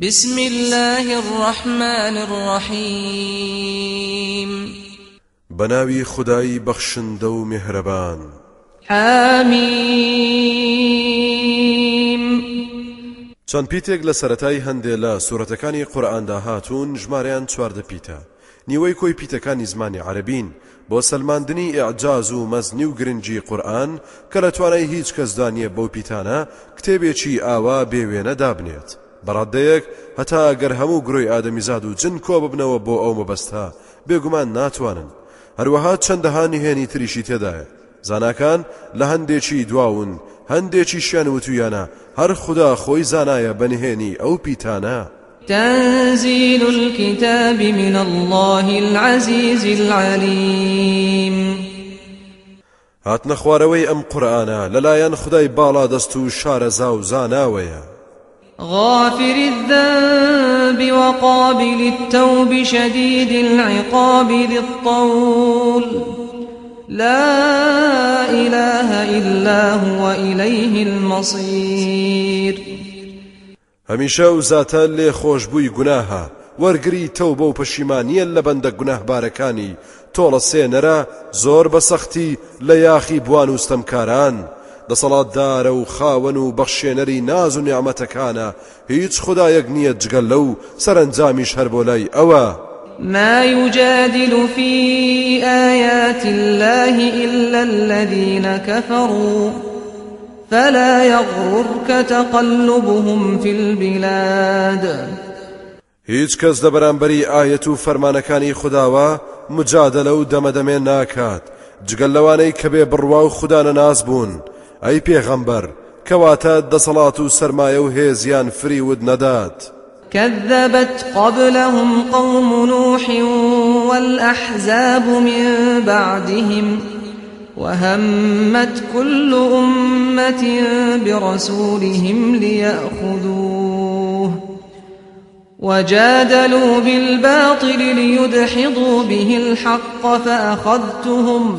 بسم الله الرحمن الرحيم بەناوی خودای بەخشندەو میهرەبان حم چەند پیتێک لە سەرەتای هەندێ لە سوورەتەکانی قورئاندا هاتوون ژمارەیان چواردە پیتە. نیوەی کۆی پیتەکانی زمانی عەرەبین بۆ سلماندنی ئیعجاز و مەزنی و گرنگی قورئان کە لە توانای هیچ کەسدانیە بەو پیتانە کتێبێکی ئاوا بێوێنە دابنێت. بەڕادەیەک هەتا ئەگەر هەموو گرۆی ئادەمیزاد و جن کۆ ببنەوە بۆ ئەو مەبەستا بێگومان ناتوانن. هەروەها چەندەها نهێنی تریشی تێدایە. زاناکان لە هەندێکی دواون هەندێکی شیان وتویانە هەر خدا خۆی زانایە بەنهێنی ئەو پیتانە. تنزيل الكتاب من الله العزيز العليم هاتنە خوارەوەی ئەم قورآانە لەلایەن خدای باڵا دەست و شارەزا و زاناوەیە. غافر الذنب وقابل التوب شديد العقاب ذي الطول. لا إله إلا هو إليه المصير. هەمیشە و زاتە لێ خۆشببووی گوناها وەرگری تەو بە و لە بەندە گوناهبارەکانی تۆڵە سێنەرە زۆر بە سەختی لە یاخی بوان دەسەڵاتدارە و خاوەن و بەخشێنەری ناز و نیعممەتەکانە هیچ خدایەک نییە جگەل لەو سەرنجامیش هەر بۆ لای ئەوە ما يجادل في آيات الله إلا الذين كفروا فلا يغررك تقلبهم في البلاد. هیچ کەس لە بەرامبەری ئاەت و فەرمانەکانی خداوە مجادلە و دەمەدەمێ ناکات. جگەل لەوانەی کە بێ بڕوا و خوددانە ناز بوون ئەی پێغەمبەر کەواتە دەسەڵات و سرمایە و هێزیان فریود كذبت قبلهم قوم نوح والأحزاب من بعدهم وهمت كل أمة برسولهم ليأخذوه وجادلوا بالباطل ليدحضوا به الحق فأخذتهم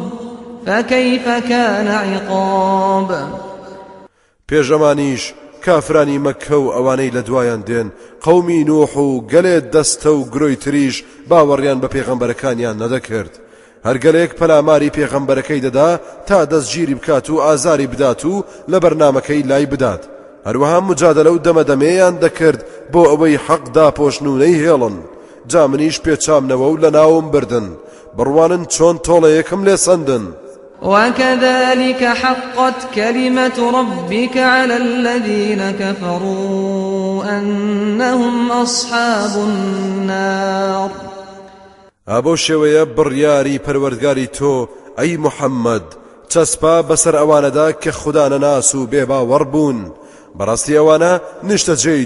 كان عقاب؟ پێژەمانیش کافرانی مەکە و ئەوانەی لە دوایان دێن. قەومی نوح و گەلێت دەستە و گرۆی تریش باوەڕیان بە پێغەمبەرەکانیان نەدەکرد. هەرگەلێک پەلاماری پێغەمبەرەکەی دەدا تا دەستگیری بکات و ئازاری بدات و لە بەرنمەکەی لای بدات. هەروەها مجادلە و دەمەدەمێیان دەکرد بۆ ئەوەی حەقدا پۆشنونەی هێڵن. جا منیش پێچامنەوە و لە ناوم بردن. بڕوانن چۆن تۆڵەیەکم لێ سندن وكذلك حقت كلمة ربك على الذين كفروا أنهم أصحاب النار. ئابۆ شێوەیە بڕیاری پەروەردگاری تۆ ئەی محەممەد چەسپا بەسەر ئەوانەدا کە خوددانە ناس و بێباوەڕ بوون بەڕاستی ئەوانە نیشتە جێی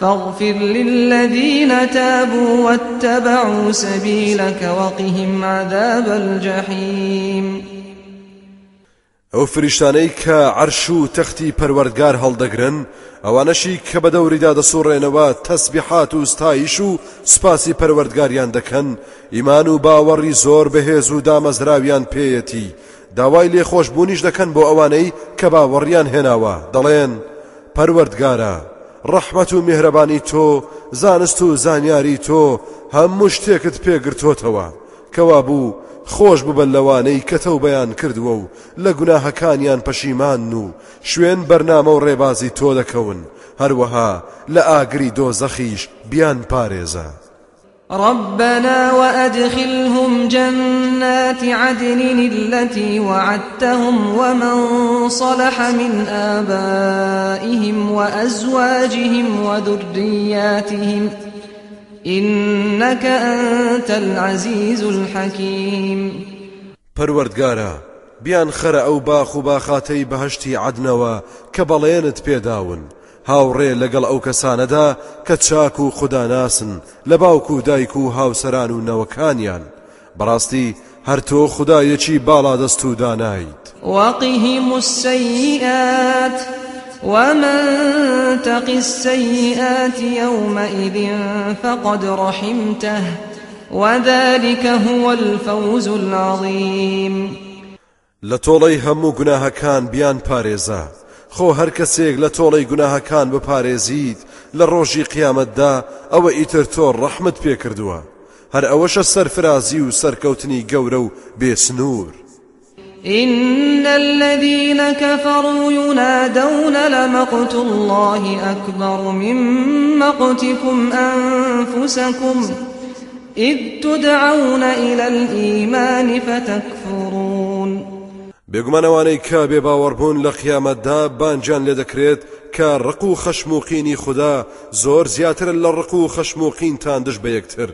فاغفر للذين تابوا واتبعوا سبيلك وقهم عذاب الجحيم. ئەو فریشتانەی کە عەرش و تەختی پەروەردگار هەڵدەگرن ئەوانەشی کە بە دەوریدا دەسوڕێنەوە تەسبیحات و ستایش و سپاسی پەروەردگاریان دەکەن ئیمان و باوەڕی زۆر بەهێز و دامەزراویان پێیەتی. داوای لێخۆشببوونیش دەکەن بۆ ئەوانەی کە باوەڕیان هێناوە. دەڵێن پەروەردگارە ڕەحمەت و میهرەبانی تۆ زانست و زانیاری تۆ هەموو شتێکت پێگرتۆتەوە کەوا بوو خۆش ببن لەوانەی کە تەوبەیان کردووە و لە گوناهەکانیان پەشیمان و شوێن بەرنامە و ڕێبازی تۆ دەکەون. هەروەها لە ئاگری دۆزەخیش بیان پارێزە. ربنا وأدخلهم جنات عدن التي وعدتهم ومن صلح من آبائهم وأزواجهم وذرياتهم إنك أنت العزيز الحكيم. پەروەردگارە بیان خەرە ئەو باخ عدنەوە کە بەڵێنت پێداون. هاوڕێ لەگەڵ ئەو کەسانەدا کە چاک و خوداناسن لە باوک و دایک و هاوسەران و نەوەکانیان. بەڕاستی هەر تۆ خدایەکی باڵا دەست و دانایت. وقهم السيئات ومن تق السيئات يومئذ فقد رحمته وذلك هو الفوز العظيم. لە تۆڵەی هەموو گوناهەکان بیان پارێزە. خۆ هەر کەسێک لە تۆڵەی گوناهەکان بپارێزیت لە ڕۆژی قیامەتدا ئەوە ئیتر تۆ ڕەحمت پێکردووە هەر ئەوەشە سەرفرازی و سەرکەوتنی گەورە و بێسنوور. إن الذين كفروا ينادون لمقت الله أكبر من مقتكم أنفسكم إذ تدعون إلى الإيمان فتكفرون. بێگومانەوانەی کە بێ باوەڕبوون لە قیامەتدا بانجان لێ دەکرێت کە ڕق و خەشموقینی خوددا زۆر زیاتر لە ڕق و خەشموقینتان دش بە یەکتر.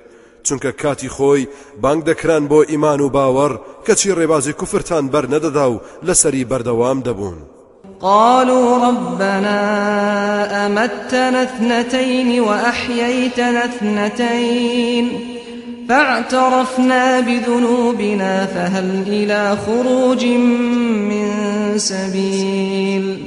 چونکە کاتی خۆی بانگ دەکران بۆ ئیمان و باوەڕ کەچی ڕێبازی کوفرتان بەر نەدەدا و لەسەری بەردەوام دەبوون. قالوا ربنا أمتنا اثنتين وأحييتنا اثنتين. فاعترفنا بذنوبنا فهل إلى خروج من سبيل؟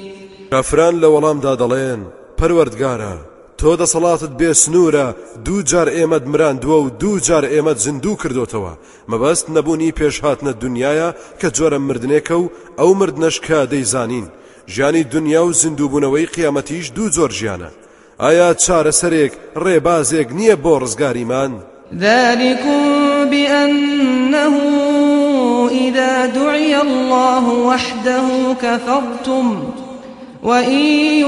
کافران لە وەڵامدا دەڵێن پەروەردگارە تۆ دەسەڵاتت بێ سنوورە دوو جار ئێمەد مراندووە و دوو جار ئێمەت زیندوو کردوتەوە. مەبەست نەبوونی پێشهاتنە دنیاە کە جۆرە مردنێکە و ئەو مردنەشکە دەیزانین. ژیانی دنیا و زیندووبوونەوەی قیامەتیش دوو زۆر ژیانە. ئایا چارەسەرێک ڕێبازێک نییە بۆ ڕزگاریمان؟ ذلكم بأنه إذا دعي الله وحده كفرتم وإن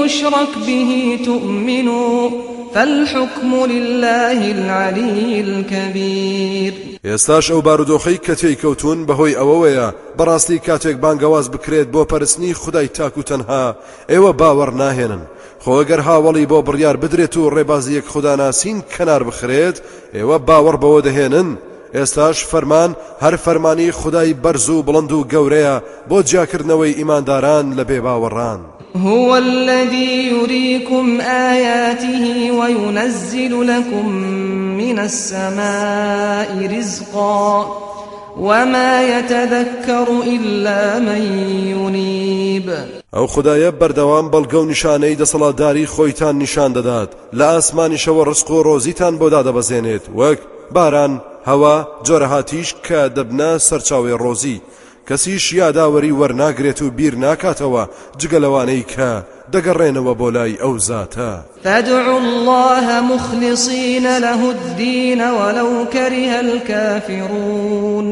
يشرك به تؤمنوا فالحكم لله العلي الكبير. ئێستاش ئەو بارودۆخەی کە تێی کەوتون بەهۆی ئەوەوەیە بەڕاستی کاتێک بانگەواز بکرێت بۆ پەرستنی خدای تاک و تەنها ئێوە باوەڕ ناهێنن. خۆگەر هاوەڵی بۆ بڕیار بدرێت و ڕێبازیەک خوداناسین کەنار بخرێت ئێوە باوەڕ بەوە دەهێنن. ئێستاش فەرمان هەر فەرمانی خدای بەرز و بڵند و گەورەیە بۆ جاکردنەوەی ئیمانداران لە بێ باوەڕان. هو الذي يريكم آياته وينزل لكم من السماء رزقا وما يتذكر إلا من ينيب ئەو خدایە بەردەوام بەڵگە و نیشانەی دەسەڵاتداری خۆیتان نیشان دەدات. لە ئاسمانیشەوە ڕسق و ڕۆزیتان بۆ دادەبەزێنێت. وەک باران هەوا جۆرەهاتیش کە دەبنا سەرچاوی ڕۆزی. کەسیش یاداوەری وەرناگرێت و بیر ناکاتەوە جگەلەوانەی کە دەگەڕێنەوە بۆ لای ئەو زاتە. فادعوا الله مخلصين له الدين ولو كره الكافرون.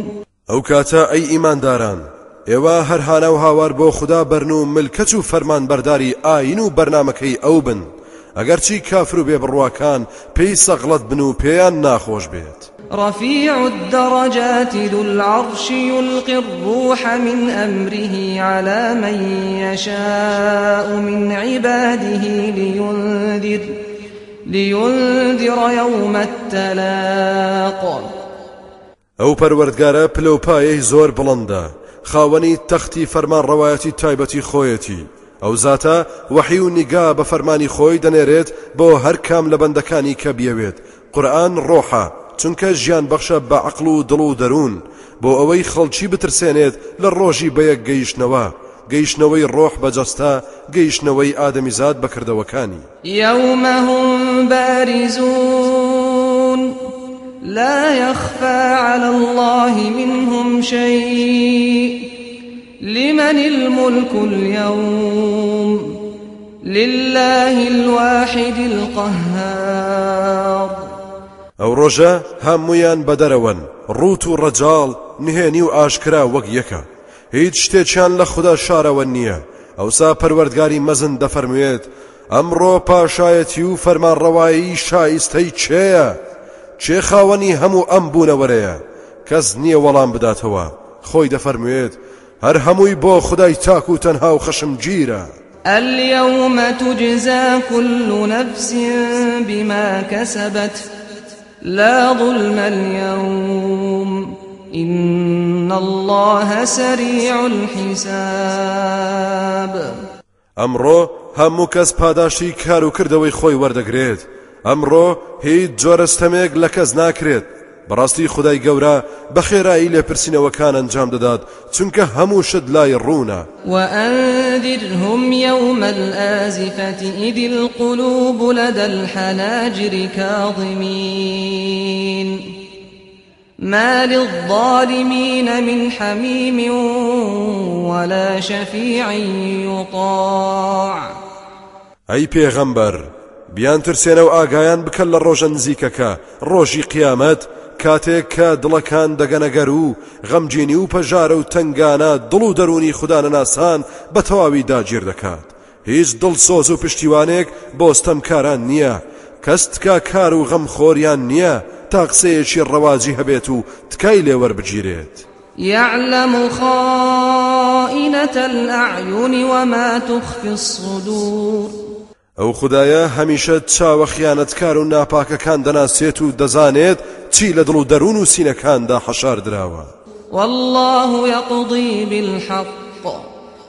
ئەو کاتە ئەی ئیمانداران ئێوە هەرهانە و هاوار بۆ خوددا بەرن و ملکەچ و فەرمان بەرداری ئاین و بەرنمەکەی ئەو بن. ئەگەرچی کافر و بێ بڕواکان پێی سەغڵەت بن و پێیان ناخۆش بێت. رفيع الدرجات ذو العرش يلقي الروح من أمره على من يشاء من عباده لينذر لينذر يوم التلاق. ئەو پەروەردگارە پلەپایەی زۆر بڵندە. خاوەنی تەختی فەرمان ڕەوایەتی تایبەتی خۆیەتی. ئەو زاتە وەحی و نیگا بە فەرمانی خۆی دەنێرێت بۆ هەر کام لە بەندەکانی کە بیەوێت. قورآن ڕۆحە چونکە ژیان بەخشە بە عقل و دڵ و دەروون بۆ ئەوەی خەڵکی بترسێنێت لە ڕۆژی بەیەک گەیشتنەوە. گەیشتنەوەی ڕۆح بەجەستا گەیشتنەوەی ئادەمیزاد بەکردەوەکانی. يومهم بارزون لا يخفى على الله منهم شيء. لمن الملك اليوم؟ لله الواحد القهار. ئەو ڕۆژە هەمویان بەدەرەوەن. ڕوت و ڕەجاڵ نهێنی و ئاشکرا وەک یەکە. هیچ شتێکیان لە خوددا شارەوە نییە. ئەوسا پەروەردگاری مەزن دەفەرموێت ئەمڕۆ پاشایەتی و فەرمانڕەوایی شایستەی چێە؟ چێ خاوەنی هەموو ئەم بوونەوەرەیە کەس نییە وەڵام بداتەوە. خۆی دەفەرموێت هەر هەمووی بۆ خدای تاک و تەنها و خەشم گیرە. اليوم تجزى كل نفس بما كسبت. لا ظلم اليوم. إن الله سريع الحساب. ئەمڕۆ هەموو کەس پاداشتی کار و کردەوەی خۆی وەردەگرێت. ئەمڕۆ هیچ جۆرەستەمێک لە کەس ناکرێت. بەڕاستی خدای گەورە بە خێرایی لێپرسینەوەکان ئەنجام دەدات چونکە هەموو شت لای ڕوونە. وأنذرهم يوم الآزفة إذ القلوب لدى الحناجر كاظمين. ما للظالمين من حميم ولا شفيع يطاع. أي پیغمبر بیان ترسێنە و ئاگایان بکەن لە ڕۆژە نزیکەکە. ڕۆژی قیامەت کاتێک کە دڵەکان دەگەنەگەر و غەمجینی و پەژارە و تنگانە دڵ و دەرونی خوددانە ناسان بە تەواوی داگیر دەکات. هیچ دڵ سۆز و پشتیوانێک بۆستەم کاران نییە. کەس تکا کار و غەم خۆریان نییە. تا قسەیەکی ڕەواجی هەبێت و تکای لێوەربگیرێت يعلم خائنة الأعين وما تخفي الصدور. ئەو خدایە هەمیشە چاوە خیانەتکار و ناپاکەکان دەناسێت و دەزانێت چی لە دڵ و دەروون و سینەکاندا حەشار دراوە والله يقضي بالحق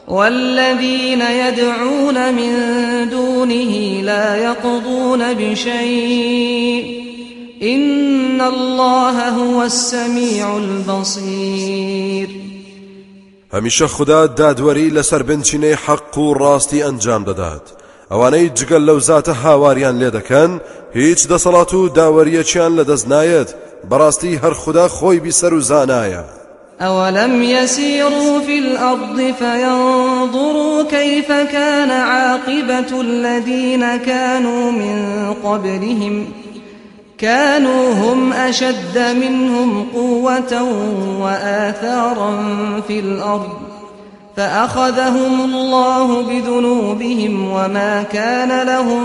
والذين يدعون من دونه لا يقضون بشيء. إن الله هو السميع البصير. هەمیشە خدا دادوەری لەسەر بنچینەی حەق و ڕاستی ئەنجام دەدات. ئەوانەی جگەل لەو زاتە هاواریان لێ دەکەن هیچ دەسەڵات و داوەریەکیان لەدەست نایەت بەڕاستی هەر خوددا خۆی بیسەر و زانایە. أولم يسيروا في الأرض فينظروا كيف كان عاقبة الذين كانوا من قبلهم؟ كانوا هم أشد منهم قوة وآثارا في الأرض. فأخذهم الله بذنوبهم وما كان لهم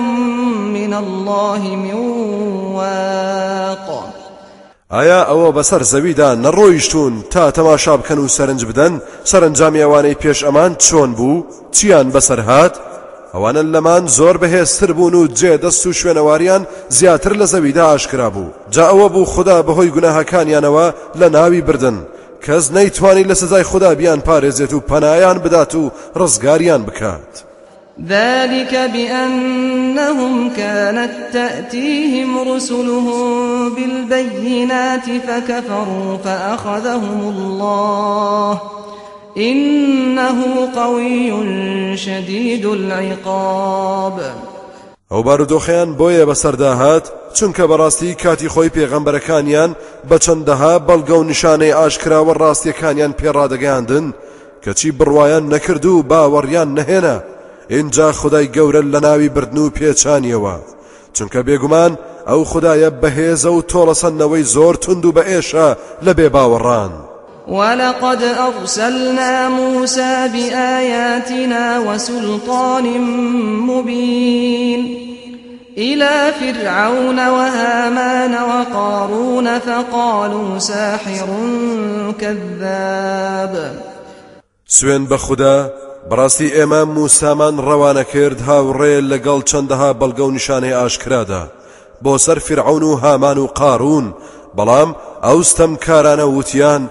من الله من واق. ئایا ئەوە بەسەر زەویدا نەڕۆیشتون تا تەماشا بکەن و سەرنج بدەن؟ سەرنجامی ئەوانەی پێش ئەمان چۆن بوو؟ چیان بەسەر هات؟ ئەوانە لەمان زۆر بەهێزتر بوون و جێ دەست و شوێنەواریان زیاتر لە زەویدا ئاشکرا بوو. جا ئەوە بوو خدا بەهۆی گوناهەکانیانەوە لە ناوی بردن. کەس نەیتوانی لە سزای خدا بیان پارێزێت و پەنایان بدات و ڕزگاریان بکات. ذلك بأنهم كانت تأتيهم رسلهم بالبينات فكفروا فأخذهم الله. إنه قوي شديد العقاب. ئەو بارودۆخیان بۆیە بەسەرداهات چونکە بەڕاستی کاتی خۆی پێغەمبەرەکانیان بە چەندەها بەڵگە و نیشانەی ئاشکراوە ڕاستیەکانیان پێڕادەگەاندن کەچی بڕواان نەکرد و باوەڕیان نەهێنا اینجا خدای گەورە لە ناوی بردن و پێچانیەوە چونکە بێگومان ئەو خدایە بەهێزە و تۆڵەسەنەوەی زۆر تونند و بە ئێشە لە بێ باوەڕان. ولقد أرسلنا موسى بآياتنا وسلطان مبين إلى فرعون وهامان وقارون فقالوا ساحر كذاب. سوين بخدا براستي إمام موسى من روانا كرد هاوڕێ لەگەڵ چەندەها بەڵگە و نیشانەی ئاشکرادا. فرعون و هامان و قارون بەڵام ئەوستەم کارانە وتیان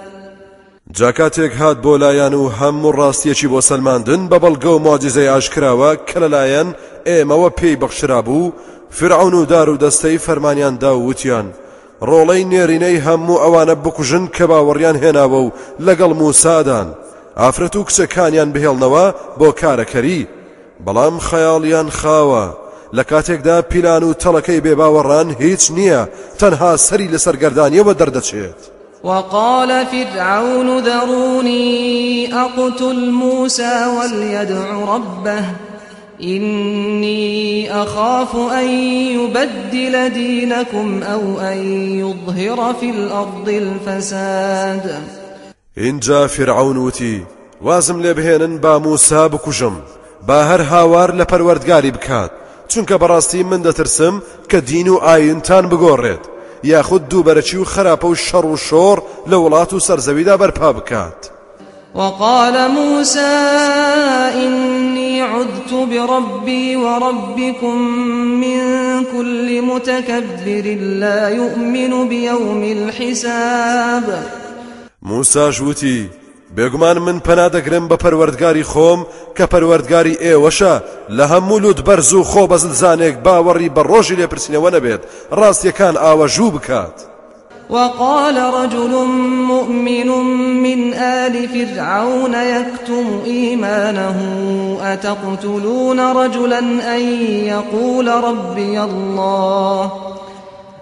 جاکاتێک هات بۆ لایەن و هەموو ڕاستیەکی بۆ سلماندن بە بەڵگە و ماجزەی ئاشکراوە کە لەلایەن ئێمەوە پێی بەخشرا بوو فرعون و دار و دەستەی فەرمانیاندا وتیان ڕۆڵەی نێرینەی هەموو ئەوانە بکوژن کە باوەڕیان هێناوە و لەگەڵ موسادان. ئافرەت و کچەکانیان بهێڵنەوە بۆ کارەکەری. بەڵام خەیاڵیان خاوە. لە کاتێکدا پیلان و تەڵەکەی بێباوەڕان هیچ نییە تەنها سەری لە سەرگەردانیەوە دەردەچێت. وقال فرعون ذروني أقتل موسى وليدع ربه إني أخاف أن يبدل دينكم أو أن يظهر في الأرض الفساد. اینجا فرعون وتی وازم لێ بهێنن با موسا بکوژم با هەر هاوار لە پەروەردگاری بکات چونکە بەڕاستی من دەترسم کە دین و ئاینتان یاخود دووبەرەچی و خراپە و شەڕ و شۆڕ لە وڵات و سەرزەویدا بەرپا بکات. وقال موسى إني عذت بربي وربكم من كل متكبر لا يؤمن بيوم الحساب. موسى جوتي بێگومان من پەنا دەگرم بە پەروەردگاری خۆم کە پەروەردگاری ئێوەشە لە هەموو لوت بەرز و خۆ بەزلزانێک باوەڕی بە ڕۆژی لێپرسینەوە نەبێت ڕاستیەکان ئاوەژوو بکات. وقال رجل مؤمن من آل فرعون يكتم إيمانه أتقتلون رجلا أن يقول ربي الله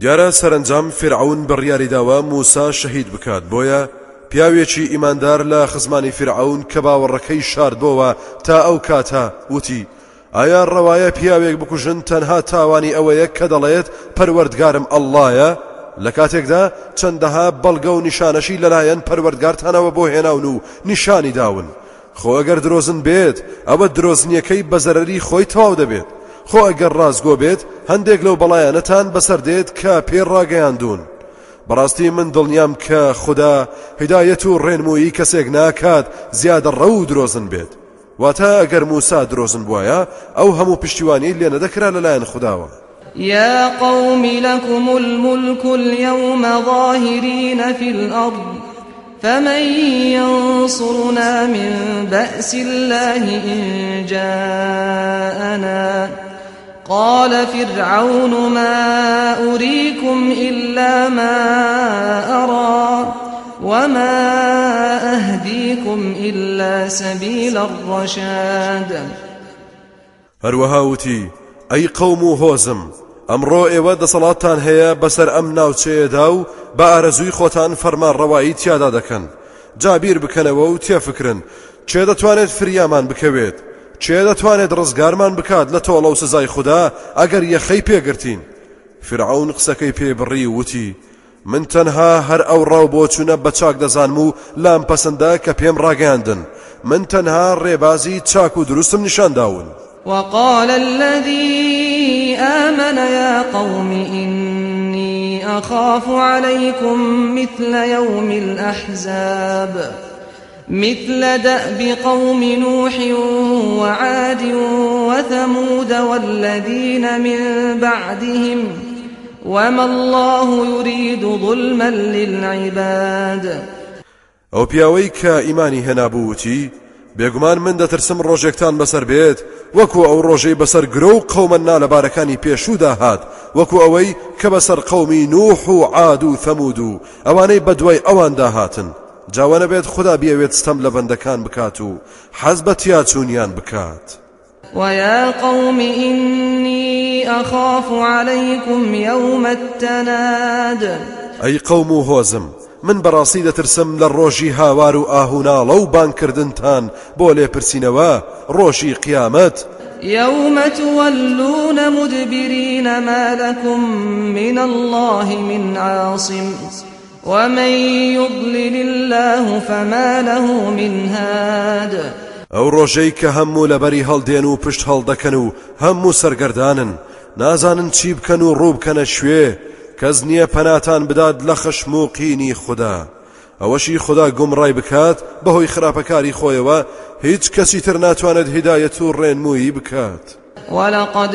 دیارە سەرنجام فرعون بڕیاریداوە موسا شەهید بکات بۆیە پیاوێکی ئیماندار لە خزمانی فیرعەون کە باوەڕەکەی شاردبەوە تا ئەو کاتە وتی ئایا ڕەوایە پیاوێک بکوژن تەنها تاوانی ئەوەیە کە دەڵێت پەروەردگارم ئەللایە لە کاتێکدا چەندەها بەڵگە و نیشانەشی لەلایەن پەروەردگارتانەوە بۆ هێناون و نیشانی داون. خۆ ئەگەر درۆزن بێت ئەوە درۆزنیەکەی بە زەرەری خۆی تەواو دەبێت. خۆ ئەگەر ڕاستگۆ بێت هەندێک لەو بەڵایەنەتان بەسەر دێت کە پێی ڕاگەیاندون بەڕاستی من دڵنیام کە خوددا هدایەت و ڕێنمویی کەسێک ناکات زیادە ڕە و درۆزن بێت. واتە ئەگەر موسا درۆزن بواە ئەو هەموو پشتیوانی لێ نەدەکرا لەلایەن خودداوە. يا قوم لكم الملك اليوم ظاهرين في الأرض فمن ينصرنا من بأس الله إن جاءنا. قال فرعون ما أريكم إلا ما أرى وما أهديكم إلا سبيل الرشاد. هروهاوتي أي قوم هوزم ئەمڕۆ ئێوە دەسەڵاتان هەیە بەسەر ئەم ناوچەیەدا و بە ئارەزووی خۆتان فەرمان ڕەوایی تیادا دەکەن. جابیر بکەنەوە و تێفکرن. چێ دەتوانێت فریامان بکەوێت؟ چێ دەتوانێت ڕزگارمان بکات لە تۆڵە و سزای خوددا ئەگەر یەخەی پێگرتین؟ فرعون قسەکەی پێ بڕی وتی من تەنها هەر ئەو ڕاو بۆ چوونە بە چاک دەزانم و لام پەسەندە کە پێم ڕاگەاندن من تەنها ڕێبازی چاک و دروستم وقال الذي آمن يا قوم إني أخاف عليكم مثل يوم الأحزاب. مثل دأب قوم نوح وعاد وثمود والذين من بعدهم وما الله يريد ظلما للعباد. أو پیاوەی إيماني هنا بوتي بێگومان من دەترسم ڕۆژێکتان بەسەر بێت وەکو ئەو ڕۆژەی بەسەر گرە و قەومە نالەبارەکانی پێشودا هات وەکو ئەوەی کە بەسەر نوح و عاد و ثەمود و ئەوانەی بەدوای هاتن جاوانە بێت خدا بیاوێت ستەم لە بەندەکان بکات و حەز بە بکات. ويا قوم إني أخاف عليكم يوم التناد. أي قوم هوزم من بەڕاستی دەترسم لە ڕۆژی هاوار و ئاهوناڵە و بانکردنتان بۆ لێپرسینەوە ڕۆژی قیامەت يوم تولون مدبرين ما لكم من الله من عاصم. ومن يضلل الله فما له من هاد ئەو ڕۆژەی کە هەموو لەبەری هەڵدێن و پشت هەڵدەکەن و هەموو سەرگەردانن نازانن چی بکەن و ڕوو بکەنە شوێ. کەس نییە پەناتان بدات لە خشم و قینی خوددا. ئەوەشی خوددا گومڕای بکات بەهۆی خراپەکاری خۆیەوە. هیچ کەسی تر ناتوانێت هدایەت و ڕێنمویی بکات. ولقد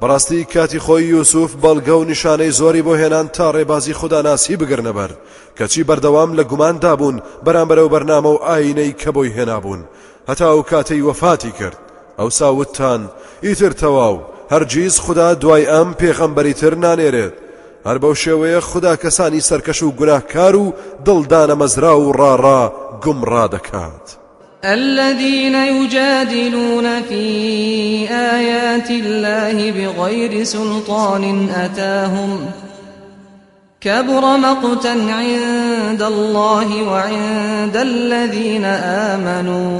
بەڕاستی کاتی خۆی یوسف بەڵگە و نیشانەی زۆری بۆ هێنان تا ڕێبازی خوداناسی بگرنەبەر کەچی بەردەوام لە گوماندا بوون بەرامبەرە و بەرنامە و ئاینەی کە بۆی هێنابوون. هەتا و کاتەی وەفاتی کرد. ئەو ساوتتان ئیتر تەواو. هەرگیز خدا دوای ئەم پێغەمبەری تر نانێرێت هەر بەو شێوەیە خدا کەسانی سەرکەش و گوناهکار و دڵدانە مەزرا و ڕاڕا گومڕا دەکات. الذين يجادلون في آيات الله بغير سلطان أتاهم كبر مقتا عند الله وعند الذين آمنوا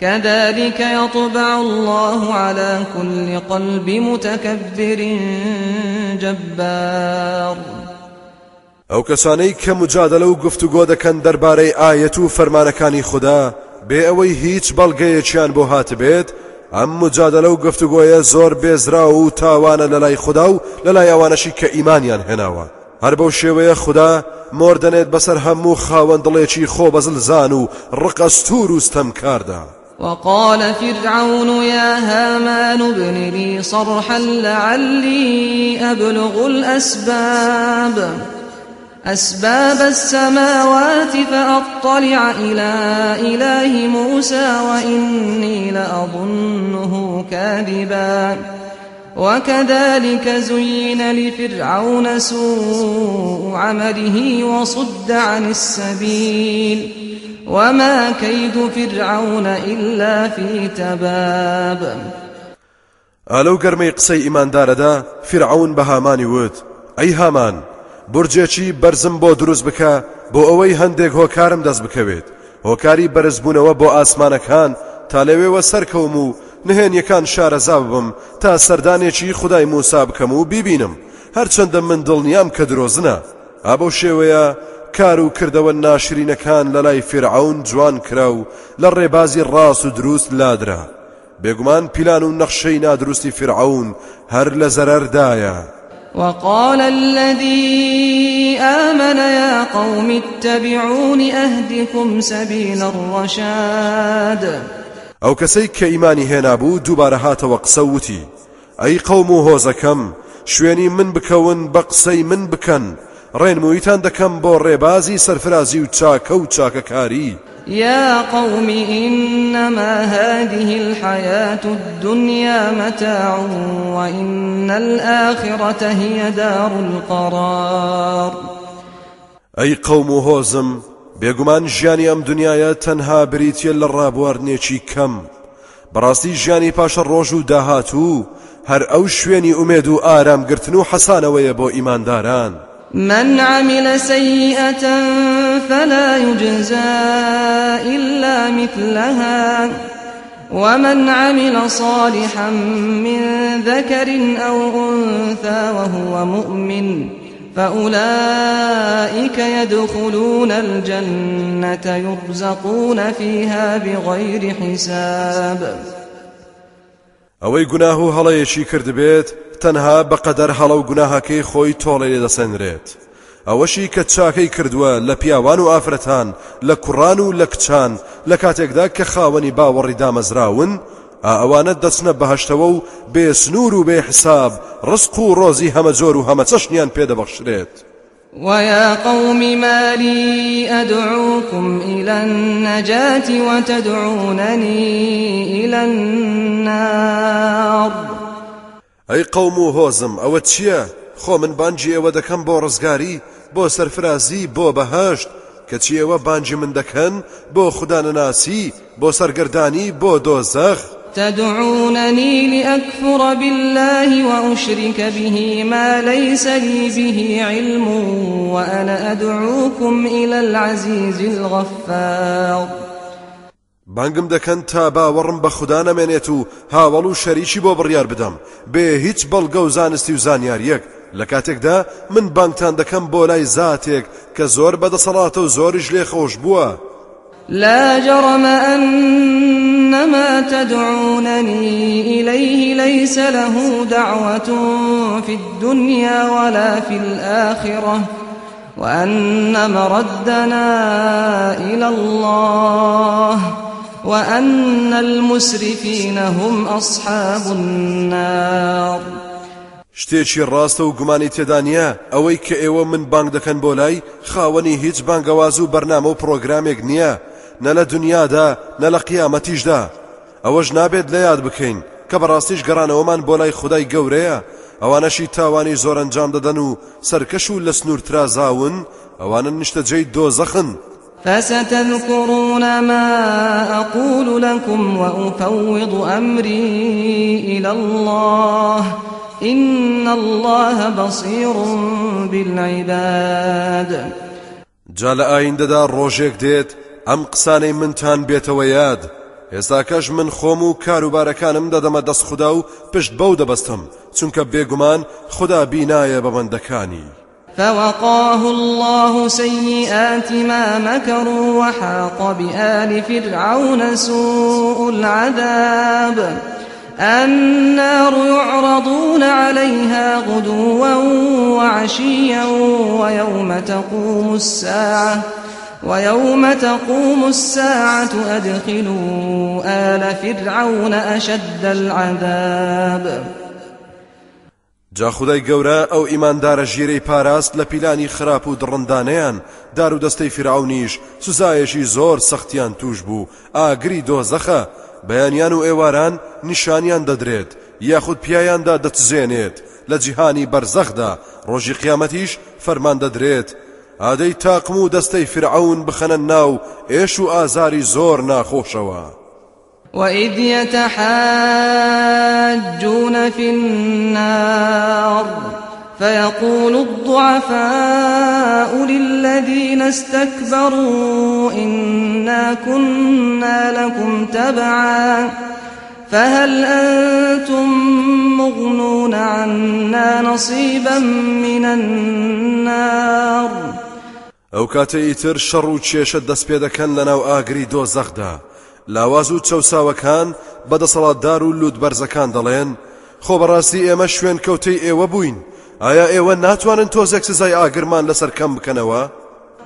كذلك يطبع الله على كل قلب متكبر جبار. ئەو کەسانەی کە مجادلە و گفتوگۆ دەکەن ئاەت و فەرمانەکانی خوددا بێ ئەوەی هیچ بەڵگەیەکیان بۆ هاتبێت ئەم مجادلە و گفتوگۆیە زۆر بێزرا و تاوانە لە لای خوددا و لە لای ئەوانەشی کە ئیمانیان هێناوە. هەر بەو شێوەیە خوددا مردنێت بەسەر هەموو خاوەندڵێکی خۆ بەزلزان و ڕقەستور و ستەمکاردا. وقال فرعون يا هامان ابن لي صرحا لعلي أبلغ الأسباب. أسباب السماوات فأطلع إلى إله موسى وإني لأظنه كاذبا. وكذلك زين لفرعون سوء عمله وصد عن السبيل. وما كيد فرعون إلا في تباب. ئالەو گەرمەی قسەی ئیماندارەدا فرعون بە هامانی ئەی هامان برجێکی بەرزم بۆ دروست بکە بۆ ئەوەی هەندێک هۆکارم دەست بکەوێت. هۆکاری بەرزبوونەوە بۆ ئاسمانەکان تا لەوێوە سەرکەوم و نهێنیەکان شارەزا ببم تا سەردانێکی خدای موسا بکەم و بیبینم. هەرچەندە من دڵنیام کە درۆزنە. ئا بەو شێوەیە کار و کردەوە ناشرینەکان لە لای فرعون جوان کرا و لە ڕێبازی ڕاست و دروست لادرا. بێگومان پیلان و نەخشەی نادروستی فرعون هەر لە زەرەردایە. وقال الذي آمن يا قوم اتبعون أهدكم سبيل الرشاد. ئەو کەسەی کە ئیمانی هێنابوو دووبارە هاتەوە قسەوتی ئەی قەوم و من بکەون بە قسەی من بکەن ڕێنمویتان دەکەم بۆ ڕێبازی سەرفرازی و چاکە و يا قوم إنما هذه الحياة الدنيا متاع وإن الآخرة هي دار القرار. أي قوم هوزم بێگومان ژیانی ئەم دنیاە تەنها بریتە لە ڕابواردنێکی کەم بەڕاستی ژیانی پاشە ڕۆژ و داهاتوو هەر ئەو شوێنی ئومێد و ئارامگرتن و حەسانەوەیە بۆ ئیمانداران من عمل سيئة فلا يجزى إلا مثلها. ومن عمل صالحا من ذكر أو أنثى وهو مؤمن فأولئك يدخلون الجنة يرزقون فيها بغير حساب. ئەوەی گوناه و هەڵەیەکی کرد بێت تەنها بەقەدەر هەڵە و گوناهەکەی خۆی تۆڵی لێدەسەنرێت ئەوەشی کە چاکەی کردووە لە پیاوان و ئافرەتان لە کوڕان و لە کچان لە کاتێکدا کە خاوەنی باوەڕی دامەزراون ئەوانە دەچنە بەهشتەوە و بێ سنوور و بێ حساب ڕسق و ڕۆزی هەمە جۆر و هەمە چەشنیان پێدەبەخشرێت ويا قوم ما لي أدعوكم إلى النجاة وتدعونني إلى النار ئەی قەوم و هۆزم ئەوە چییە؟ خۆ من بانجی ئێوە دەکەم بۆ ڕزگاری بۆ سەرفرازی بۆ بەهشت کەچی ئێوە بانجی من دەکەن بۆ خوددانەناسی بۆ سەرگردانی بۆ دۆزەخ. تدعونني لأكفر بالله وأشرك به ما ليس لي به علم وأنا أدعوكم إلى العزيز الغفار. بانگم دەکەن تا باوەڕم بە خوددا نەمێنێت و هاوڵ و شەریکی بۆ بڕیار بدەم. بێ هیچ بەڵگە و زانستی و زانیاریەک. لە کاتێکدا من بانگتان دەکەم بۆ لای زاتێک کە زۆر بەدەسەڵاتە و زۆریش لێ خۆش لا جرم أنما تدعونني إليه ليس له دعوة في الدنيا ولا في الآخرة وأن مردنا إلى الله وأن المسرفين هم أصحاب النار. شتێکی ڕاستە و گومانی تێدانە ئەوەی کە ئێوە من بانگ دەکەن بۆ لای خاوەنی هیچ بانگەواز و بەرنامە و پرۆگرامێک نییە. نە لە دنیادا نە لە قیامەتیشدا. ئەوەش نابێت لە یاد بکەین کە بەڕاستیش گەڕانەوەمان بۆ لای خدای گەورەیە. ئەوانەشی تاوانی زۆر ئەنجام دەدەن و سەرکەش و لە سنوور ترازاون ئەوانە نیشتەجێی دۆزەخن. فستذكرون ما أقول لكم وأفوض أمري إلى الله إن الله بصير بالعباد. جال آين ددا روجيك ديت ئەم قسانەی منتان بێتەوە یاد. ئێستاکەش من خۆم و کاروبارەکانم دەدەمە دەست خوددا و پشت بەو دەبەستم چونکە بێگومان خدا بینایە بە بەندەکانی. فوقاه الله سيئات ما مكروا وحاق بآل فرعون سوء العذاب. النار يعرضون عليها غدوا وعشيا ويوم تقوم الساعة ويوم تقوم الساعة أدخلوا آل فرعون أشد العذاب. جا خدای گەورە ئەو ئیماندارە ژیرەی پاراست لە پیلانی خراپ و دڕندانەیان دار و دەستەی فرعونیش سوزایەشی زۆر سەختیان توش بوو ئاگری دۆزەخە بەیانیان و ئێواران نیشانیان دەدرێت یاخود پیایاندا دەتزێنێت لە جیهانی بەرزەخدا ڕۆژی قیامەتیش فەرمان دەدرێت. ئادەی تاقم و دەستەی فرعون بخەنە ناو ئێش و ئازاری زۆر ناخۆشەوە. وإذ يتحاجون في النار فيقول الضعفاء للذين استكبروا إنا كنا لكم تبعا فهل أنتم مغنون عنا نصيبا من النار؟ ئەو کاتە ئیتر شەڕ و کێشە دەست پێ دەکەن لەناو ئاگری دۆزەخدا. لاواز و چەساوەکان بەدەسەڵاتدار و لود بەرزەکان دەڵێن خۆ بەڕاستی ئێمە شوێن کەوتەی ئێوە بووین. ئایا ئێوە ناتوانن تۆزێک سزای ئاگرمان لەسەر کەم بکەنەوە؟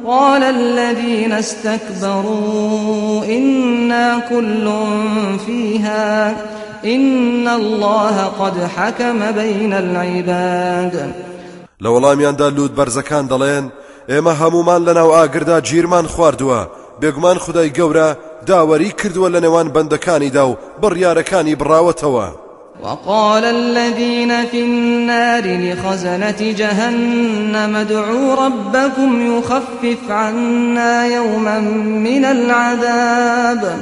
قال الذين استكبروا إنا كل فيها. إن الله قد حكم بين العباد. لو الله مياندا لود برزكان دلين ئێمە هەمومان لەناو ئاگردا گیرمان خواردووە. بێگومان خدای گەورە داوەری کردووە لە نێوان بەندەکانیدا و بڕیارەکانی بڕاوەتەوە. وقال الذين في النار لخزنة جهنم ادعوا ربكم يخفف عنا يوما من العذاب.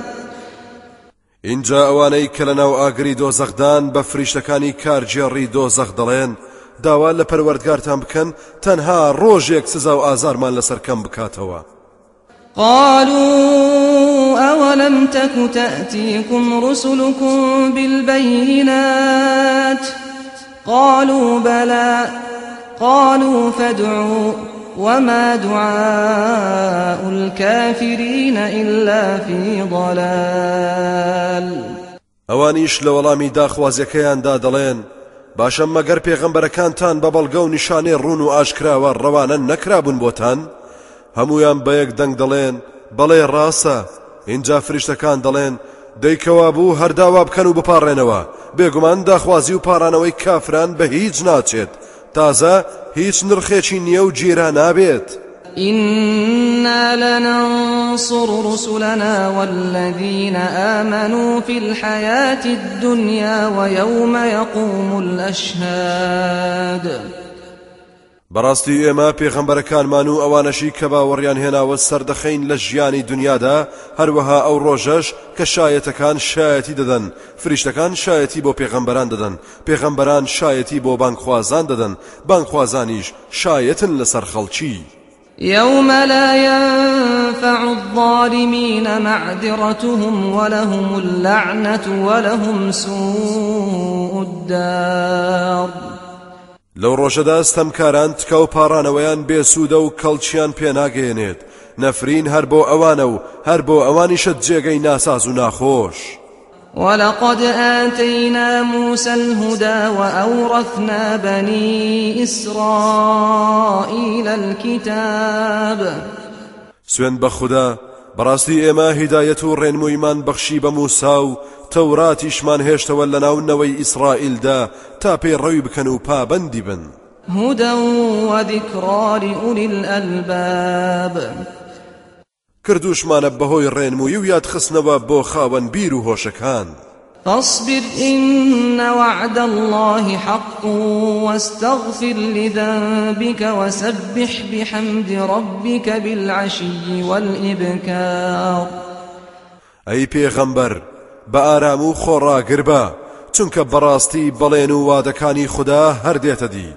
اینجا ئەوانەی کە لە ناو ئاگری دۆزەخدان بە فریشتەکانی کارجێڕی دۆزەخ دەڵێن داوا لە پەروەردگارتان بکەن تەنها ڕۆژێک سزا و ئازارمان لەسەر کەم بکاتەوە. قالوا أولم تك تأتيكم رسلكم بالبينات قالوا بلى قالوا فادعوا وما دعاء الكافرين إلا في ضلال. ئەوانیش لە وەڵامی داخوازیەکەیاندا دەڵێن باشە مەگەر پێغەمبەرەکانتان بە بەڵگە و نیشانەی ڕون و ئاشکراوە ڕەوانە نەکرابوون بۆتان هەمویان بەیەک دەنگ دەڵێن. بەڵێ ڕاستە اینجا فریشتەکان دەڵێن دەیکەوا بوو هەرداوا بکەن و بپارڕێنەوە. بێگومان داخوازی و پارانەوەی کافران بە هیچ ناچێت. تازە هیچ نرخێکی نییە و گیرا نابێت. إنا لننصر رسلنا والذين آمنوا في الحياة الدنيا ويوم يقوم الأشهاد. بەڕاستی ئێمە پێغەمبەرەکانمان و ئەوانەشی کە باوەڕیان هێناوە سەردەخەین لە ژیانی دنیادا هەروەها ئەو ڕۆژەش کە شایەتەکان شایەتی دەدەن فریشتەکان شایەتی بۆ پێغەمبەران دەدەن پێغەمبەران شایەتی بۆ بانکخوازان دەدەن بانکخوازانیش شایەتن لەسەر خەڵکی. يوم لا ينفع الظالمين معذرتهم ولهم اللعنة ولهم سوء الدار. لەو ڕۆژەدا ستەمکاران تکە و پاڕانەوەیان بێسوودە و کەڵچیان پێناگەێنێت. نەفرین هەر بۆ ئەوانە و هەر بۆ ئەوانیشت جێگەی ناساز و ناخۆش. ولقد آتينا موسى الهدى وأورثنا بني إسرائيل الكتاب. سوێن بە خوددا بەڕاستی ئێمە هیدایەت و ڕێنموویمان بەخشی بە موسا و تەوراتیشمان هێشتەوە لە ناونەوەی ئیسرائیلدا تا پێی ڕەوی بکەن و پابندی بن. هدى وذكرى لأولي الألباب کردوشمانە بەهۆی ڕێنمووی و یادخستنەوە بۆ خاوەن بیر و هۆشەکان. فاصبر إن وعد الله حق واستغفر لذنبك وسبح بحمد ربك بالعشي والإبكار. ئەی پێغەمبەر بە ئارام و خۆڕاگر بە چونکە بەڕاستی بەڵێن و وادەکانی خوددا هەردێتە دی.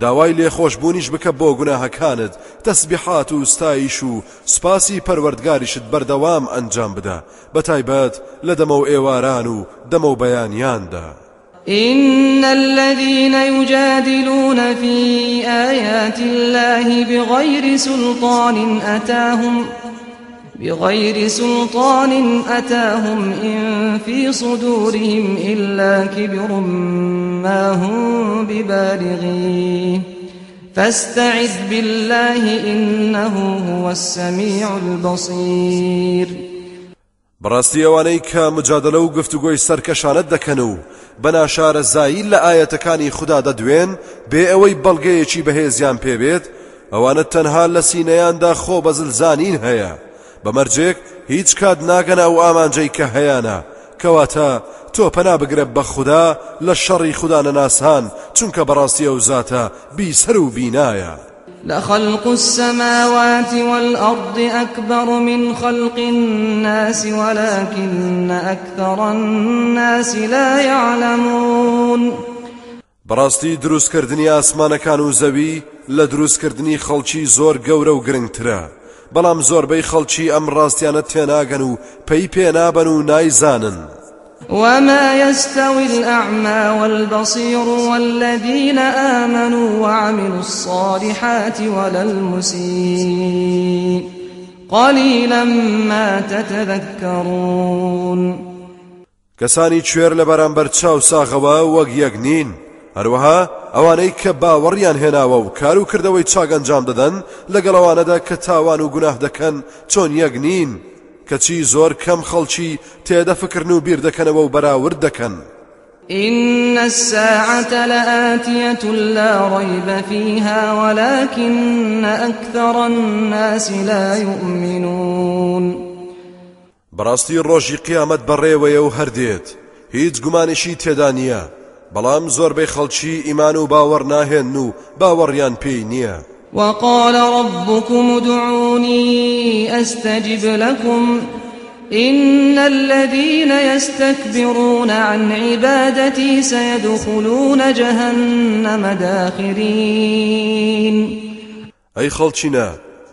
داوای لێخۆشببوونیش بکە بۆ گوناهەکانت تەسبیحات و ستایش و سپاسی پەروەردگاریشت بەردەوام ئەنجام بدە بە تایبەت لە دەمە و ئێواران و دەمە و. إن الذين يجادلون في آيات الله بغير سلطان أتاهم بغير سلطان أتاهم إن في صدورهم إلا كبر ما هم ببالغيه. فاستعذ بالله إنه هو السميع البصير. بەڕاستی ئەوانەی کە مجادلە و گفتوگۆی سەرکەشانت دەکەن و بەناشارە زایی لە ئاەتەکانی خوددا دەدوێن بێ ئەوەی بەڵگەیەکی بەهێزیان پێبێت ئەوانە تەنها لە سینەیاندا خۆ بەزلزانین بەمەرجێک هیچ کات ناگەنە ئەو ئامانجەی کە هەیەە کەواتە تۆ پەنا بگرە بە خوددا لە شەڕی نەناسان چونکە بەڕاستی ئەو زاتە بیسەر و بینایە لخلق السماوات والأرض أكبر من خلق الناس ولكن أكثر الناس لا يعلمون. بەڕاستی دروستکردنی ئاسمانەکان و زەوی لە دروستکردنی خەڵکی زۆر گەورە و گرنگترە بەڵام زۆربەی خەڵکی ئەم ڕاستیانە تێناگەن و پێی پێنابن و نایزانن. وما يستوي الأعمى والبصير والذين آمنوا وعملوا الصالحات ولا المسيء قليلا ما تتذكرون. کەسانی کوێر لە بەرامبەر چاو وەک یەک نین. هەروەها ئەوانەی کە باوەڕیان هێناوە و کار و کردەوەی چاگەنجام دەدەن لەگەڵەوانەدا کە تاوان و گوناه دەکەن چۆن یەک نین. کەچی زۆر کەم خەڵکی تێدە فکردن و بیر دەکەنەوە و بەراورد دەکەن. إن الساعة لآتية لا ريب فيها ولكن أكثر الناس لا يؤمنون. بەڕاستی ڕۆژی قیامەت بەڕێوەیە و هەردێت. هیچ گومانشی تێدا نییە. بەڵام زۆربەی خەڵکی ئیمان و باوەڕ ناهێن و باوەڕیان پێی نییە. وقال ربكم ادعوني أستجب لكم. إن الذين يستكبرون عن عبادتي سيدخلون جهنم داخرين. ئەی خەڵچینە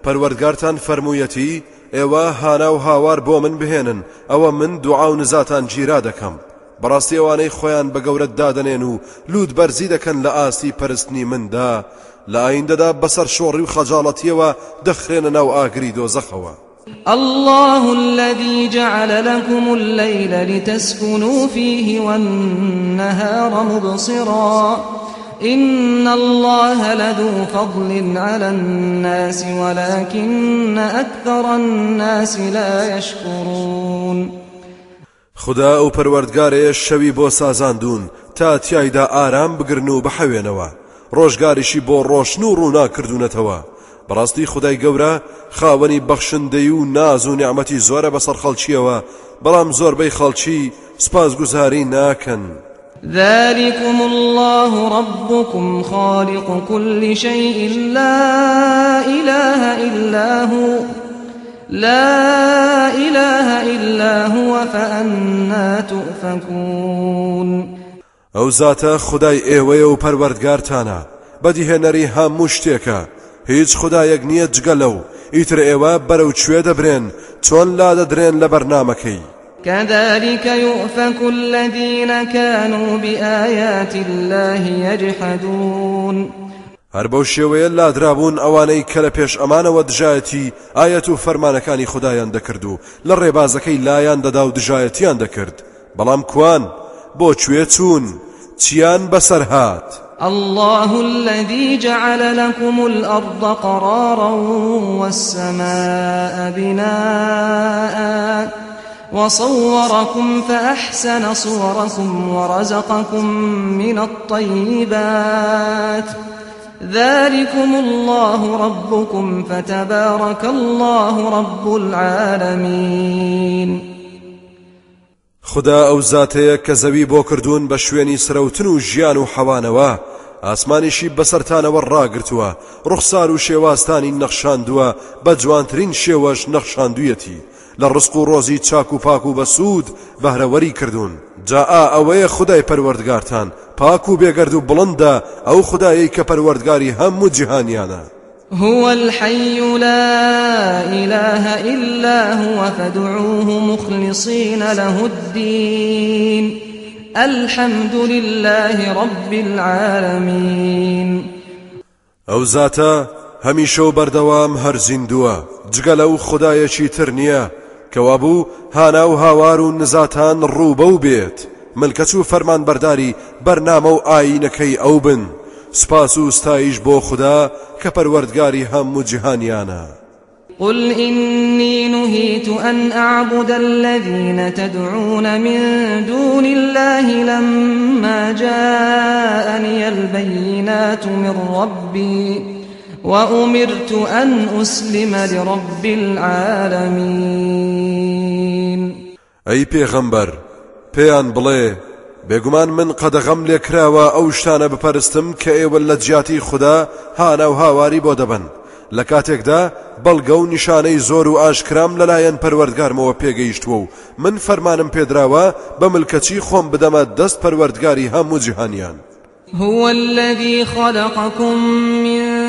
پەروەردگارتان فەرموویەتی ئێوە هانا و هاوار بۆ من بهێنن ئەوە من دوعا و نزاتان دەکەم. بەڕاستی ئەوانەی خۆیان بە گەورەت دادنێن و لود بەرزی دەکەن لە ئاستی پەرستنی مندا لە ئایندەدا بەسەر شۆڕی و خەجاڵەتیەوە دەخرێنە ناو ئاگری دۆزەخەوە الله الذي جعل لكم الليل لتسكنوا فيه والنهار مبصرا. إن الله لذو فضل على الناس ولكن أكثر الناس لا يشكرون. خدا و پەروەردگارێ شەوی بۆ سازاندون تا تایدا ئارام بگرن و بەحەوێنەوە. ڕۆژگاریشی بۆ ڕۆشن و ڕووناکردوونەتەوە بەڕاستی خدای گەورە خاوەنی بەخشندەی و ناز و نیعممەتی زۆرە بەسەر خەڵکیەوە. بەڵام زۆربەی خەڵکی سپاسگوزاری ناکەن. ذلكم الله ربكم خالق كل شيء لا إله إلا هو لا إله إلا هو فأنا تؤفكون. ئەو زاتە خدای ئێوەیە و پەروەردگارتانە. بەدیهێنەری هەموو شتێکە. هیچ خدایەک نییە جگە لەو. ئیتر ئێوە بەرەو کوێ دەبرێن چۆن لا دەدرێن لە كذلك يؤفك الذين كانوا بآيات الله يجحدون. هەر بەو شێوەیە لادرابوون ئەوانەی کە لە پێش ئەمانەوە دژایەتی ئاەت و فەرمانەکانی خدایان دەکرد و لە ڕێبازەکەی لایەن دەدا و دژایەتیان دەکرد. بەڵام کوان؟ بۆ کوێ چوون؟ چیان بەسەر هات؟ الله الذي جعل لكم الأرض قرارا والسماء بناء وصوركم فأحسن صوركم ورزقكم من الطيبات ذلكم الله ربكم فتبارك الله رب العالمين. خدا ئەو زاتەیە کە زەوی بۆ کردوون بە شوێنی سرەوتن و ژیان و حەوانەوە ئاسمانیشی بەسەرتانەوە ڕاگرتووە ڕوخسار و شێوازتانی نەخشاندووە بە جوانترین شێوەش لە ڕسق و ڕۆزی چاک و پاک و بەسوود بەهرەوەری کردوون. جا ئەوەیە خدای پەروەردگارتان. پاک و بێگەرد و بڵندە ئەو خدایەی کە پەروەردگاری هەموو جیهانیانە. هو الحي لا إله إلا هو فادعوه مخلصين له الدين. الحمد لله رب العالمين. ئەو زاتە هەمیشە و بەردەوام هەر زیندووە. جگە لەو خدایەکی تر نییە. کەوابوو هانا و هاوار و نزاتان ڕووبە و بێت ملکەچ و فەرمان بەرداری بەرنامە و ئاینەکەی ئەو و بۆ خدا کە پەروەردگاری هەموو جیهانیانە. قل إني نهيت أن أعبد الذين تدعون من دون الله لما جاءني البينات من ربي. وأمرت أن أسلم لرب العالمين. أي پیغمبر پیان بڵێ بێگومان من قەدەغەم لێکراوە ئەو شتانە بپەرستم کە ئێوە لە جیاتی خوددا هانە و هاواری بۆ دەبن. لە کاتێکدا بەڵگە و نیشانەی زۆر و ئاشکرام لەلایەن پەروەردگارمەوە پێگەیشتووە و من فەرمانم پێدراوە بە ملکەچی خۆم بدەمە دەست پەروەردگاری هەموو جیهانیان. هو الذي خلقكم من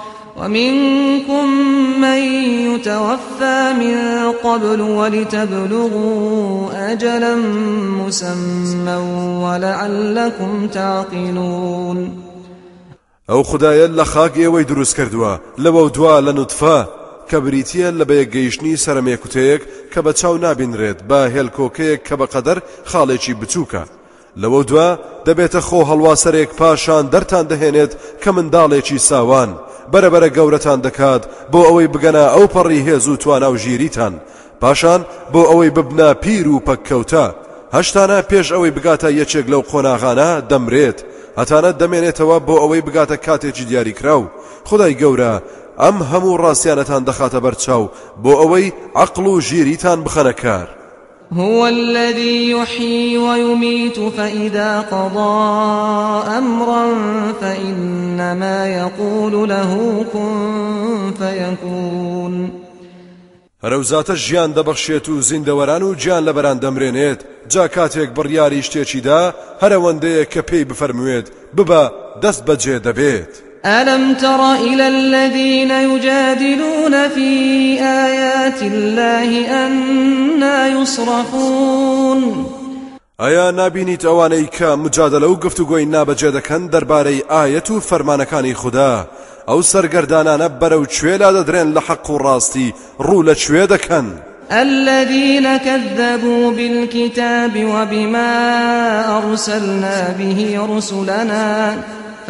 ومنكم من يتوفى من قبل ولتبلغوا أجلا مسمى ولعلكم تعقلون. ئەو خدایە لە خاک ئێوەی دروست کردووە لەوە دوا لە نوتفە کە بریتە لە بەیەکگەیشتنی سەرمێکوتەیەک کە بە چاو نابینرێت بە هێلکۆکەیەک کە بە قەدەر خاڵێکی بچووکە لەوە دوا دەبێتە خۆ هەڵواسەرێک پاشان دەرتان دەهێنێت کە منداڵێکی ساوان. بەرەبەرە گەورەتان دەکات بۆ ئەوەی بگەنە ئەو پەڕی هێز و توانا و ژیریتان. پاشان بۆ ئەوەی ببنا پیر و پەککەوتە. هەشتانە پێش ئەوەی بگاتە یەکێک لەو قۆناغانە دەمرێت. هەتانە دەمێنێتەوە بۆ ئەوەی بگاتە کاتێکی دیاریکراو. خدای گەورە ئەم هەموو ڕاستیانەتان دەخاتە بەرچاو بۆ ئەوەی عقل و ژیریتان بخەنە کار. هو الذي يحيي ويميت فإذا قضى أمرا فإنما يقول له كن فيكون هەرەوزاتە ژیان دەبەخشێت و زیندەوەران و گیان لە بەران دەمرێنێت جا کاتێک بڕیاری شتێکیدا هەرەوەندەیە کە پێی بفەرموێت ببە. ألم تر إلى الذين يجادلون في آيات الله أنا يصرفون؟ ئایا نبینیت ئەوانەی کە مجادلە و گفتوگۆی نابەجێ دەکەن دەربارەی ئاەت و فەرمانەکانی خوددا ئەو سەرگەردانانە بەرەو کوێلا دەدرێن لە حەق و ڕاستی ڕوو لە کوێ دەکەن الذين كذبوا بالكتاب وبما أرسلنا به رسلنا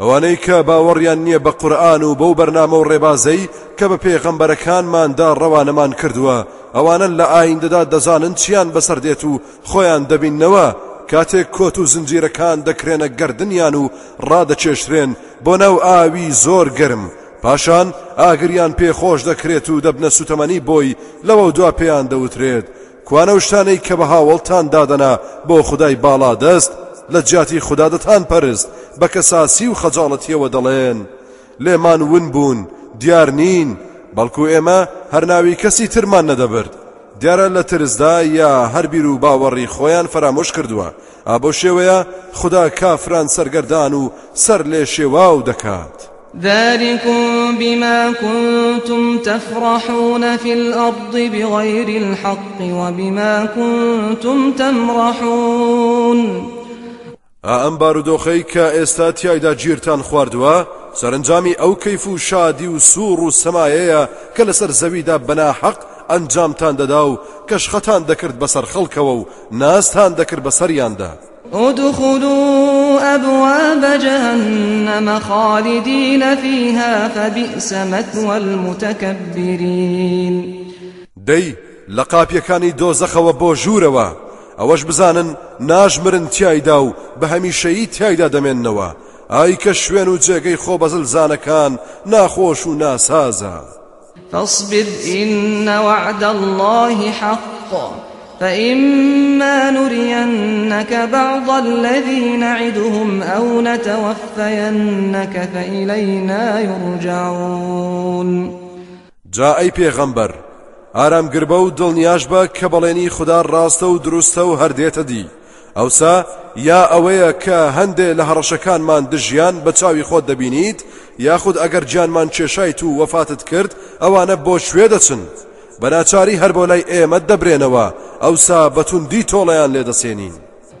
ئەوانەی کە باوەڕیان نییە بە قورآن و بەو بەرنامە و ڕێبازەی کە بە پێغەمبەرەکانماندا ڕەوانەمان کردووە. ئەوانە لە ئایندەدا دەزانن چیان بەسەر دێت و خۆیان دەبینەوە کاتێک کۆت و زنجیرەکان دەکرێنە گردنیان و ڕادەچێشرێن بۆ ناو ئاوی زۆر گرم. پاشان ئاگریان پێخۆش دەکرێت و دەبنە سوتەمەنی بۆی لەوە دوا پێیان دەوترێت. کوانە شتانەی کە بە هاوڵتان دادەنا بۆ خدای باڵا دەست لە جاتی خوددا دەتان پەرست بە کەساسی و خەجاڵەتیەوە دەڵێن. لێمان ون بوون دیار نین بەڵکو ئێمە هەرناوی کەسی ترمان نەدەبرد. دیارە لە ترسدا یا هەربیر و باوەڕی خۆیان فرامۆش کردووە. ئابۆ شێوەیە خدا کافران سەرگەردان و سەر لێ شێواو دەکات. ذلكم بما كنتم تفرحون في الأرض بغير الحق وبما كنتم تمرحون. ئەم بارودۆخەی کە ئێستا تایدا گیرتان خواردووە سەرنجامی ئەو کەیف و شادی و سوور و سەمایەیە کە لەسەر زەویدا بەناحەق ئەنجامتان دەدا و کەشخەتان دەکرد بەسەر خەڵکەوە و ناستان دەکرد بەسەریاندا ادخلوا أبواب جهنم خالدين فيها فبئس مثوى المتكبرين. لە قاپیەکانی دۆزەخەوە بۆ ژوورەوە. ئەوەش بزانن ناژمرن تایدا و بە هەمیشەیی تایدا دەمێننەوە ئای کە شوێن و جێگەی خۆ بەزل زانەکان ناخۆش و ناسازە فاصبر إن وعد الله حق فإما نرينك بعض الذي نعدهم أو نتوفينك فإلينا يرجعون. جا ئەی پێغەمبەر ئارام گربە و دڵنیاش بە کە بەڵێنی خوددا ڕاستە و دروستە و هەردێتە دی. ئەوسا یا ئەوەیە کە هەندێ لە هەڕەشەکانمان دژیان بە چاوی خۆت دەبینیت یاخود ئەگەر گیانمان کێشایت و وەفاتت کرد ئەوانە بۆ شوێ دەچن. بەناچاری هەر بۆ لای ئێمە دەبرێنەوە. ئەوسا بەتوندی تۆڵیان لێدەسێنین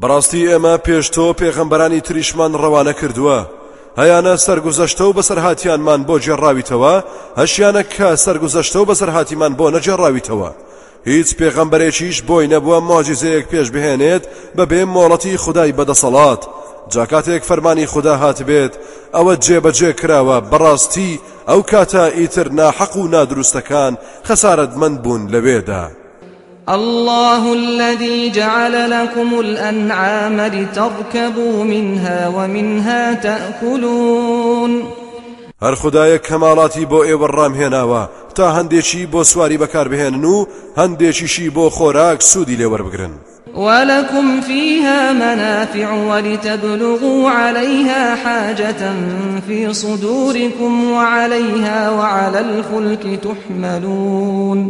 بەڕاستی ئێمە پێشتۆ پێغەمبەرانی تریشمان ڕەوانە کردووە. هەیانە سەرگوزەشتە و بەسەرهاتیانمان بۆ جێڕاویتەوە هەشیانە کە سەرگوزەشتە و بەسەرهاتیمان بۆ نەجێڕاویتەوە. هیچ پێغەمبەرێکیش بۆی نەبووە ماجزەیەک پێش بهێنێت بەبێ مۆڵەتی خدای بەدەسەڵات. جاکاتێک فەرمانی خدا هات بێت ئەوە جێبەجێ کراوە بەڕاستی ئەو کاتە ئیتر ناحەق و نادروستەکان خەسارت من بوون لەوێدا. الله الذي جعل لكم الأنعام لتركبوا منها ومنها تأكلون. هەر خدایە کەماڵاتی بۆ ئێوە ڕامهێناوە تا هەندێکی بۆ سواری بەکاربهێنن و هەندێکیشی بۆ خۆراک سوودی لێوەربگرن. ولكم فيها منافع ولتبلغوا عليها حاجة في صدوركم وعليها وعلى الفلك تحملون.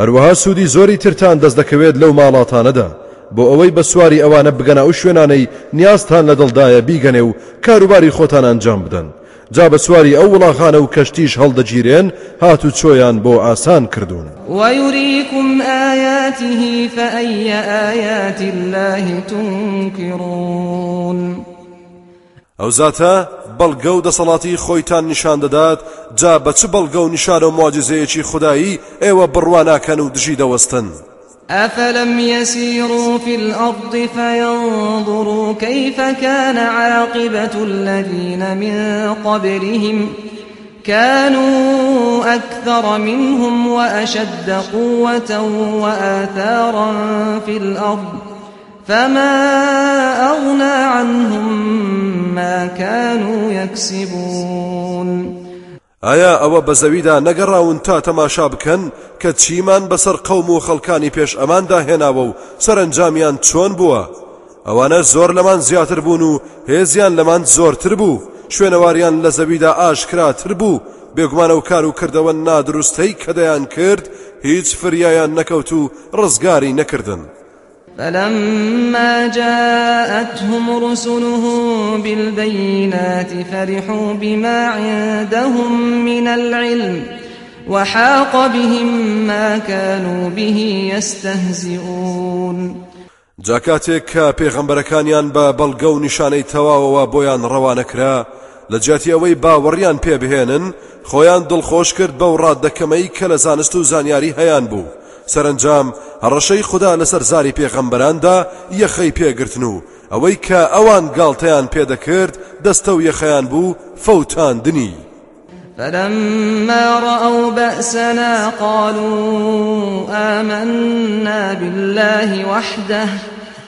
هەروەها سوودی زۆری ترتان دەست دەکەوێت لەو ماڵاتانەدا. بۆ ئەوەی بە سواری ئەوانە بگەنە ئەو شوێنانەی نیازتان لە دڵدایە بیگەنێ و کاروباری خۆتان ئەنجام بدەن. جا بە سواری ئەو وڵاخانە و کەشتیش هەڵدەگیرێن هات و چۆیان بۆ ئاسان کردوون. ويريكم آياته فأي آيات الله تنكرون ئەو زاتە بەڵگە و دەسەڵاتی خۆیتان نیشان دەدات جا بە چ بەڵگە و نیشانە و معجزەیەکی خودایی ئێوە بڕواناکەن و دژی دەوەستن. أفلم يسيروا في الأرض فينظروا كيف كان عاقبة الذين من قبلهم؟ كانوا أكثر منهم وأشد قوة وآثارا في الأرض. فما أغنى عنهم ما كانوا يكسبون ئایا ئەوە بە زەویدا نەگەڕاون تا تەماشا بکەن کە چیمان بەسەر قەوم و خەڵکانی پێش ئەماندا هێناوە و سەرنجامیان چۆن بووە؟ ئەوانە زۆر لەمان زیاتر بوون و هێزیان لەمان زۆرتر بوو شوێنەواریان لە زەویدا ئاشکراتر بوو بێگومانە و کار و کردەوە نادروستەی کە دەیان کرد هیچ فریایان نەکەوت و ڕزگاری نەکردن. فلما جاءتهم رسلهم بالبينات فرحوا بما عندهم من العلم وحاق بهم ما كانوا به يستهزئون. جا کاتێک کە پێغەمبەرەکانیان بە بەڵگە و نیشانەی تەواوەوە بۆیان ڕەوانەکرا لە جاتی ئەوەی باوەڕیان پێ بهێنن خۆیان دڵخۆش کرد بەو ڕاددە کەمەی کە لە زانست و زانیاری هەیان سەرنجام هەڕەشەی خوددا لەسەر زاری پێغەمبەراندا یەخەی پێگرتن و ئەوەی کە ئەوان گاڵتەیان پێدەکرد دەستە و یەخەیان بوو فەوتاندنی فلما رأوا بأسنا قالوا آمنا بالله وحده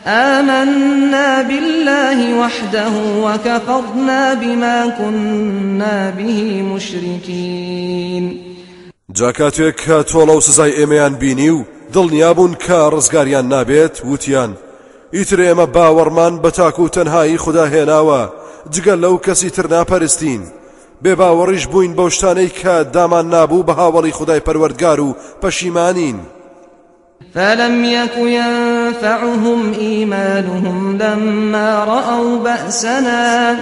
آمنا بالله وحده وكفرنا بما كنا به مشركين. جاکاتێک کە تۆڵە و سزای ئێمەیان بینی و دڵنیابوون کە ڕزگاریان نابێت وتیان. ئیتر ئێمە باوەڕمان بە تاک و تەنهایی خوددا هێناوە جگەل لەو کەسی تر ناپەرستین. بێ باوەڕیش بووین بەو شتانەی کە دامان نابوو بە هاوڵی خدای پەروەردگار و پەشیمانین. فلم يك ينفعهم إيمانهم لما رأوا بأسنا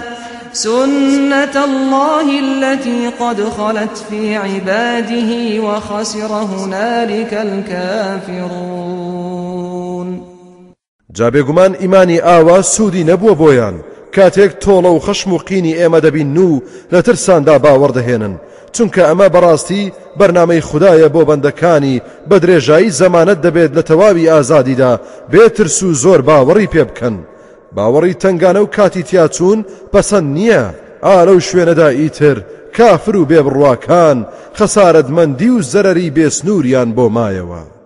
سنة الله التي قد خلت في عباده وخسر هنالك الكافرون. جابێگومان ئیمانی ئاوا سوودی نەبووە بۆیان. کاتێک تۆڵە و خەشم و قینی ئێمە دەبین و لە ترساندا باوەڕدەهێنن چونکە ئەمە بەڕاستی بەرنمەی خدایە بۆ بەندەکانی بە درێژایی زەمانەت دەبێت لە تەواوی ئازادیدا بێترس و باوەڕی تنگانە و کاتی تیاچوون پەسەند نییە. ئالە و شوێنەدا ئیتر کافر و بێبڕواکان خەسارەتمەندی و زەرری بێسنووریان بۆ مایەوە.